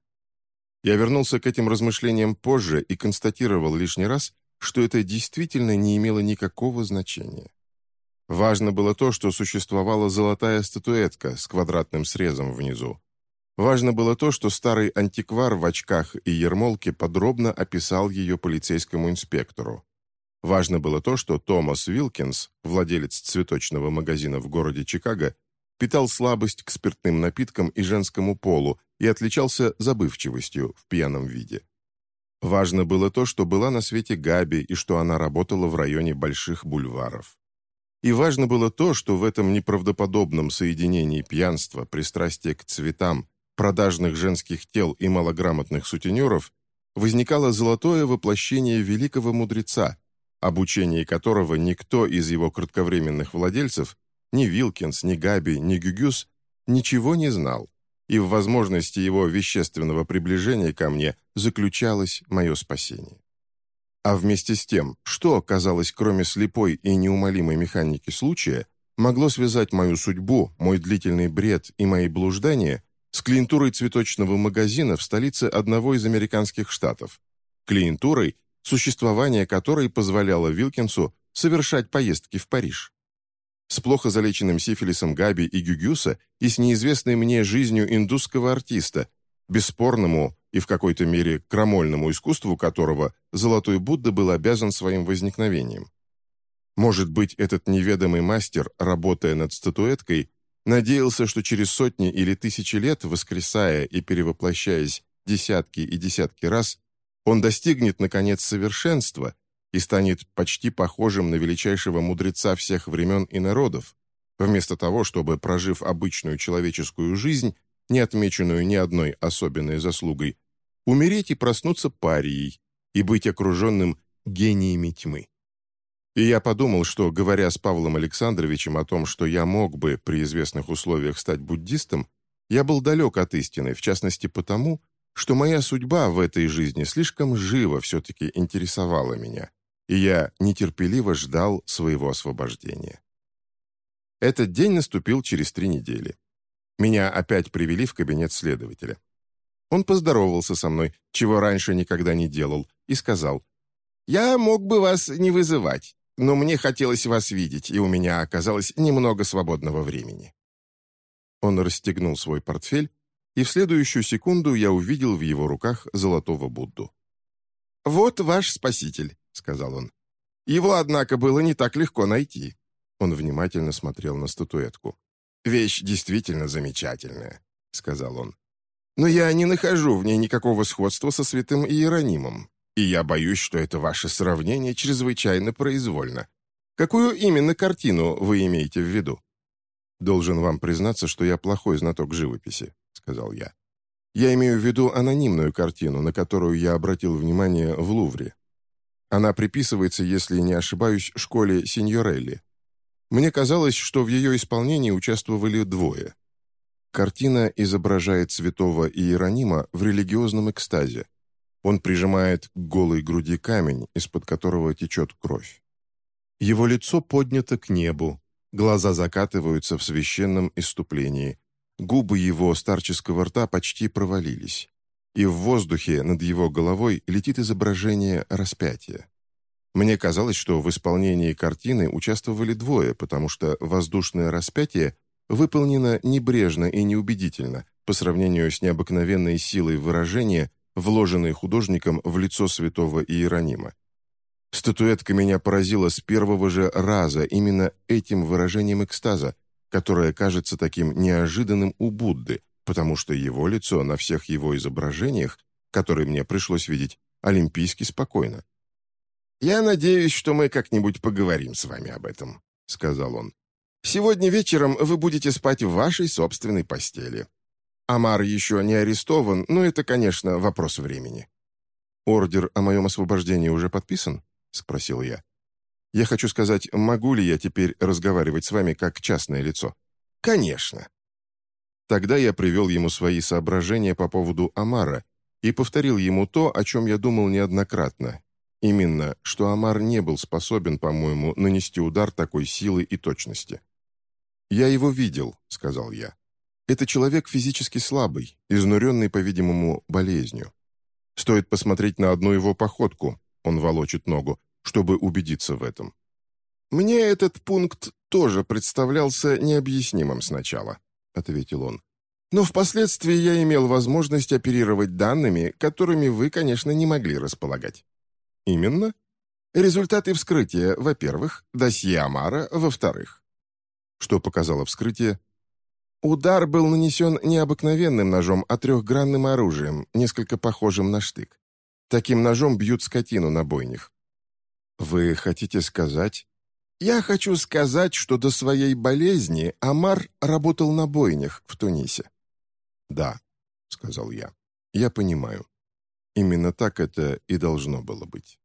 Я вернулся к этим размышлениям позже и констатировал лишний раз, что это действительно не имело никакого значения. Важно было то, что существовала золотая статуэтка с квадратным срезом внизу, Важно было то, что старый антиквар в очках и ермолке подробно описал ее полицейскому инспектору. Важно было то, что Томас Вилкинс, владелец цветочного магазина в городе Чикаго, питал слабость к спиртным напиткам и женскому полу и отличался забывчивостью в пьяном виде. Важно было то, что была на свете Габи и что она работала в районе больших бульваров. И важно было то, что в этом неправдоподобном соединении пьянства, пристрастия к цветам, продажных женских тел и малограмотных сутенеров возникало золотое воплощение великого мудреца, обучение которого никто из его кратковременных владельцев, ни Вилкинс, ни Габи, ни Гюгюс, ничего не знал, и в возможности его вещественного приближения ко мне заключалось мое спасение. А вместе с тем, что, казалось, кроме слепой и неумолимой механики случая, могло связать мою судьбу, мой длительный бред и мои блуждания с клиентурой цветочного магазина в столице одного из американских штатов, клиентурой, существование которой позволяло Вилкинсу совершать поездки в Париж. С плохо залеченным сифилисом Габи и Гюгюса и с неизвестной мне жизнью индусского артиста, бесспорному и в какой-то мере крамольному искусству которого Золотой Будда был обязан своим возникновением. Может быть, этот неведомый мастер, работая над статуэткой, надеялся, что через сотни или тысячи лет, воскресая и перевоплощаясь десятки и десятки раз, он достигнет, наконец, совершенства и станет почти похожим на величайшего мудреца всех времен и народов, вместо того, чтобы, прожив обычную человеческую жизнь, не отмеченную ни одной особенной заслугой, умереть и проснуться парией, и быть окруженным гениями тьмы. И я подумал, что, говоря с Павлом Александровичем о том, что я мог бы при известных условиях стать буддистом, я был далек от истины, в частности потому, что моя судьба в этой жизни слишком живо все-таки интересовала меня, и я нетерпеливо ждал своего освобождения. Этот день наступил через три недели. Меня опять привели в кабинет следователя. Он поздоровался со мной, чего раньше никогда не делал, и сказал, «Я мог бы вас не вызывать, но мне хотелось вас видеть, и у меня оказалось немного свободного времени». Он расстегнул свой портфель, и в следующую секунду я увидел в его руках золотого Будду. «Вот ваш спаситель», — сказал он. «Его, однако, было не так легко найти». Он внимательно смотрел на статуэтку. «Вещь действительно замечательная», — сказал он. Но я не нахожу в ней никакого сходства со святым Иеронимом, и я боюсь, что это ваше сравнение чрезвычайно произвольно. Какую именно картину вы имеете в виду?» «Должен вам признаться, что я плохой знаток живописи», — сказал я. «Я имею в виду анонимную картину, на которую я обратил внимание в Лувре. Она приписывается, если не ошибаюсь, школе Синьорелли. Мне казалось, что в ее исполнении участвовали двое — Картина изображает святого Иеронима в религиозном экстазе. Он прижимает к голой груди камень, из-под которого течет кровь. Его лицо поднято к небу, глаза закатываются в священном иступлении, губы его старческого рта почти провалились, и в воздухе над его головой летит изображение распятия. Мне казалось, что в исполнении картины участвовали двое, потому что воздушное распятие выполнена небрежно и неубедительно по сравнению с необыкновенной силой выражения, вложенной художником в лицо святого Иеронима. Статуэтка меня поразила с первого же раза именно этим выражением экстаза, которое кажется таким неожиданным у Будды, потому что его лицо на всех его изображениях, которые мне пришлось видеть, олимпийски спокойно. «Я надеюсь, что мы как-нибудь поговорим с вами об этом», — сказал он. Сегодня вечером вы будете спать в вашей собственной постели. Амар еще не арестован, но это, конечно, вопрос времени». «Ордер о моем освобождении уже подписан?» — спросил я. «Я хочу сказать, могу ли я теперь разговаривать с вами как частное лицо?» «Конечно». Тогда я привел ему свои соображения по поводу Амара и повторил ему то, о чем я думал неоднократно. Именно, что Амар не был способен, по-моему, нанести удар такой силы и точности. «Я его видел», — сказал я. «Это человек физически слабый, изнуренный, по-видимому, болезнью. Стоит посмотреть на одну его походку, он волочит ногу, чтобы убедиться в этом». «Мне этот пункт тоже представлялся необъяснимым сначала», — ответил он. «Но впоследствии я имел возможность оперировать данными, которыми вы, конечно, не могли располагать». «Именно?» «Результаты вскрытия, во-первых, досье Амара, во-вторых. Что показало вскрытие? Удар был нанесен не обыкновенным ножом, а трехгранным оружием, несколько похожим на штык. Таким ножом бьют скотину на бойнях. Вы хотите сказать? Я хочу сказать, что до своей болезни Амар работал на бойнях в Тунисе. «Да», — сказал я, — «я понимаю. Именно так это и должно было быть».